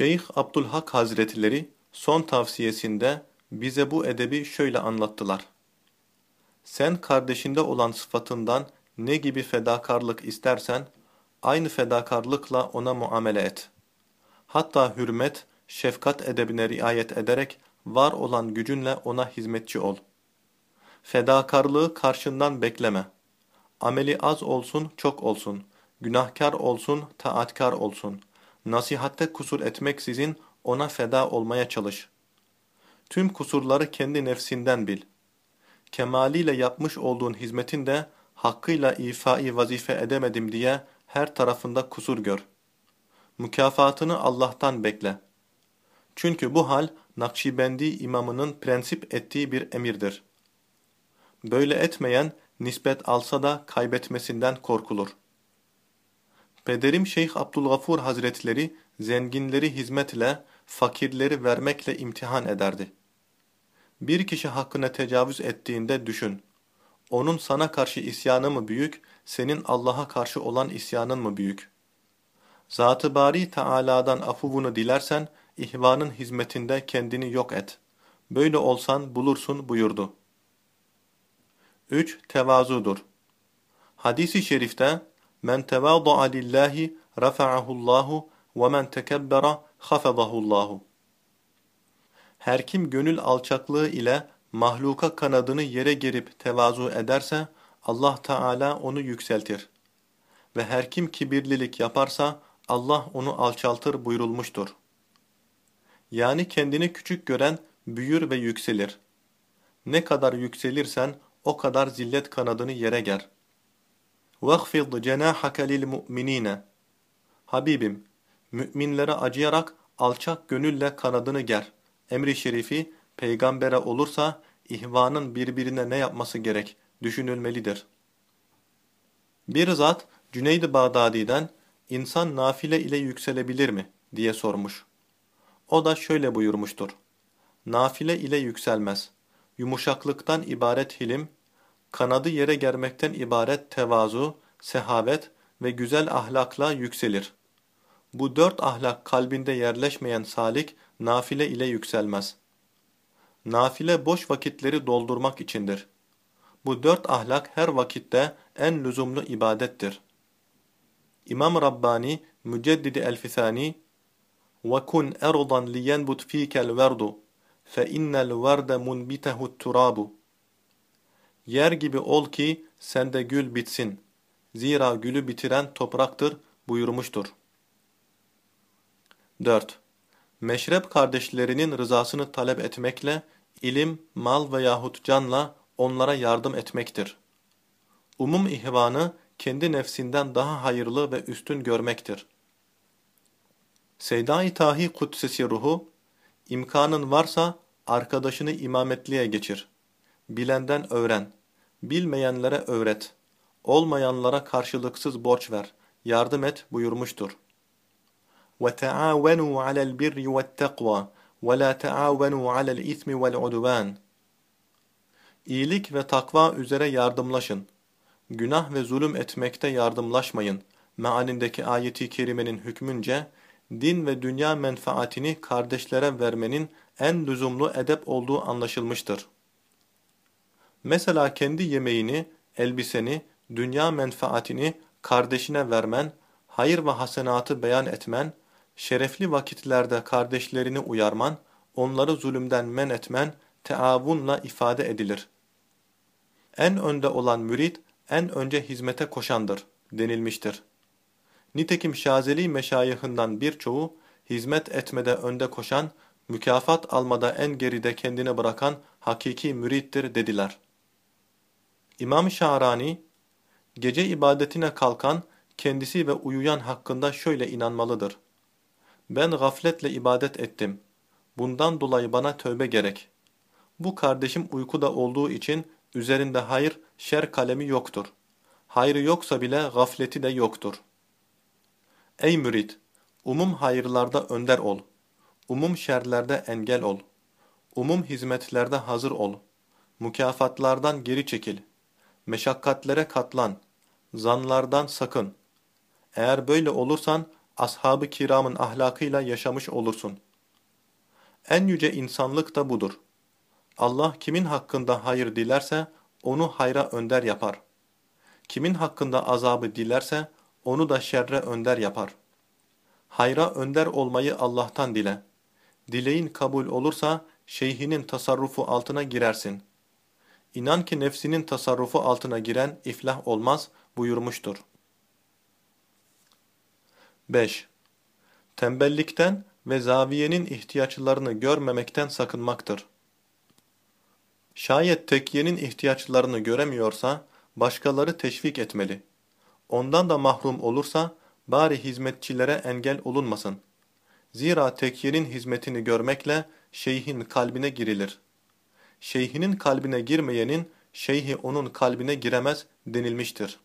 Şeyh Abdülhak Hazretleri son tavsiyesinde bize bu edebi şöyle anlattılar. Sen kardeşinde olan sıfatından ne gibi fedakarlık istersen, aynı fedakarlıkla ona muamele et. Hatta hürmet, şefkat edebine riayet ederek var olan gücünle ona hizmetçi ol. Fedakarlığı karşından bekleme. Ameli az olsun, çok olsun. Günahkar olsun, taatkar olsun. Nasihatte kusur etmeksizin ona feda olmaya çalış. Tüm kusurları kendi nefsinden bil. Kemaliyle yapmış olduğun hizmetin de hakkıyla ifai vazife edemedim diye her tarafında kusur gör. Mükafatını Allah'tan bekle. Çünkü bu hal Nakşibendi imamının prensip ettiği bir emirdir. Böyle etmeyen nispet alsa da kaybetmesinden korkulur. Pederim Şeyh Abdülgafur Hazretleri zenginleri hizmetle, fakirleri vermekle imtihan ederdi. Bir kişi hakkına tecavüz ettiğinde düşün. Onun sana karşı isyanı mı büyük, senin Allah'a karşı olan isyanın mı büyük? Zat-ı Bari Teala'dan afuvunu dilersen, ihvanın hizmetinde kendini yok et. Böyle olsan bulursun buyurdu. 3. Tevazudur. Hadis-i şerifte, Men tevâda'a lillahi rafa'ahullahu ve men tekebbera hafezahullahu. Her kim gönül alçaklığı ile mahluka kanadını yere gerip tevazu ederse Allah Teala onu yükseltir. Ve her kim kibirlilik yaparsa Allah onu alçaltır buyurulmuştur. Yani kendini küçük gören büyür ve yükselir. Ne kadar yükselirsen o kadar zillet kanadını yere ger. وَخْفِضْ جَنَاحَكَ لِلْمُؤْمِنِينَ Habibim, müminlere acıyarak alçak gönülle kanadını ger. Emri şerifi, peygambere olursa ihvanın birbirine ne yapması gerek düşünülmelidir. Bir zat Cüneyd-i Bağdadi'den insan nafile ile yükselebilir mi diye sormuş. O da şöyle buyurmuştur. Nafile ile yükselmez. Yumuşaklıktan ibaret hilim, kanadı yere germekten ibaret tevazu, sehavet ve güzel ahlakla yükselir. Bu dört ahlak kalbinde yerleşmeyen salik, nafile ile yükselmez. Nafile boş vakitleri doldurmak içindir. Bu dört ahlak her vakitte en lüzumlu ibadettir. İmam Rabbani, Müceddidi Elfisani, وَكُنْ اَرْضًا لِيَنْبُتْ ف۪يكَ الْوَرْدُ فَاِنَّ الْوَرْدَ مُنْبِتَهُ التُّرَابُ Yer gibi ol ki sende gül bitsin. Zira gülü bitiren topraktır buyurmuştur. 4. Meşrep kardeşlerinin rızasını talep etmekle, ilim, mal veyahut canla onlara yardım etmektir. Umum ihvanı kendi nefsinden daha hayırlı ve üstün görmektir. Seyda-i Tahi Kudsesi ruhu, imkanın varsa arkadaşını imametliğe geçir. Bilenden öğren, bilmeyenlere öğret, olmayanlara karşılıksız borç ver, yardım et buyurmuştur. وَتَعَاوَنُوا عَلَى الْبِرِّ وَالتَّقْوَى وَلَا تَعَاوَنُوا عَلَى الْإِثْمِ وَالْعُدُوَانِ İyilik ve takva üzere yardımlaşın. Günah ve zulüm etmekte yardımlaşmayın. Mealindeki ayeti kerimenin hükmünce, din ve dünya menfaatini kardeşlere vermenin en lüzumlu edep olduğu anlaşılmıştır. Mesela kendi yemeğini, elbiseni, dünya menfaatini kardeşine vermen, hayır ve hasenatı beyan etmen, şerefli vakitlerde kardeşlerini uyarman, onları zulümden men etmen, teavunla ifade edilir. En önde olan mürit, en önce hizmete koşandır, denilmiştir. Nitekim Şazeli meşayihından birçoğu, hizmet etmede önde koşan, mükafat almada en geride kendini bırakan hakiki mürittir dediler. İmam Şahrani, gece ibadetine kalkan, kendisi ve uyuyan hakkında şöyle inanmalıdır. Ben gafletle ibadet ettim. Bundan dolayı bana tövbe gerek. Bu kardeşim uykuda olduğu için üzerinde hayır, şer kalemi yoktur. Hayrı yoksa bile gafleti de yoktur. Ey mürit! Umum hayırlarda önder ol. Umum şerlerde engel ol. Umum hizmetlerde hazır ol. Mükafatlardan geri çekil. Meşakkatlere katlan. Zanlardan sakın. Eğer böyle olursan ashab-ı kiramın ahlakıyla yaşamış olursun. En yüce insanlık da budur. Allah kimin hakkında hayır dilerse onu hayra önder yapar. Kimin hakkında azabı dilerse onu da şerre önder yapar. Hayra önder olmayı Allah'tan dile. Dileğin kabul olursa şeyhinin tasarrufu altına girersin. İnan ki nefsinin tasarrufu altına giren iflah olmaz buyurmuştur. 5. Tembellikten ve zaviyenin ihtiyaçlarını görmemekten sakınmaktır. Şayet tekyenin ihtiyaçlarını göremiyorsa, başkaları teşvik etmeli. Ondan da mahrum olursa, bari hizmetçilere engel olunmasın. Zira tekyenin hizmetini görmekle şeyhin kalbine girilir. Şeyhinin kalbine girmeyenin, şeyhi onun kalbine giremez denilmiştir.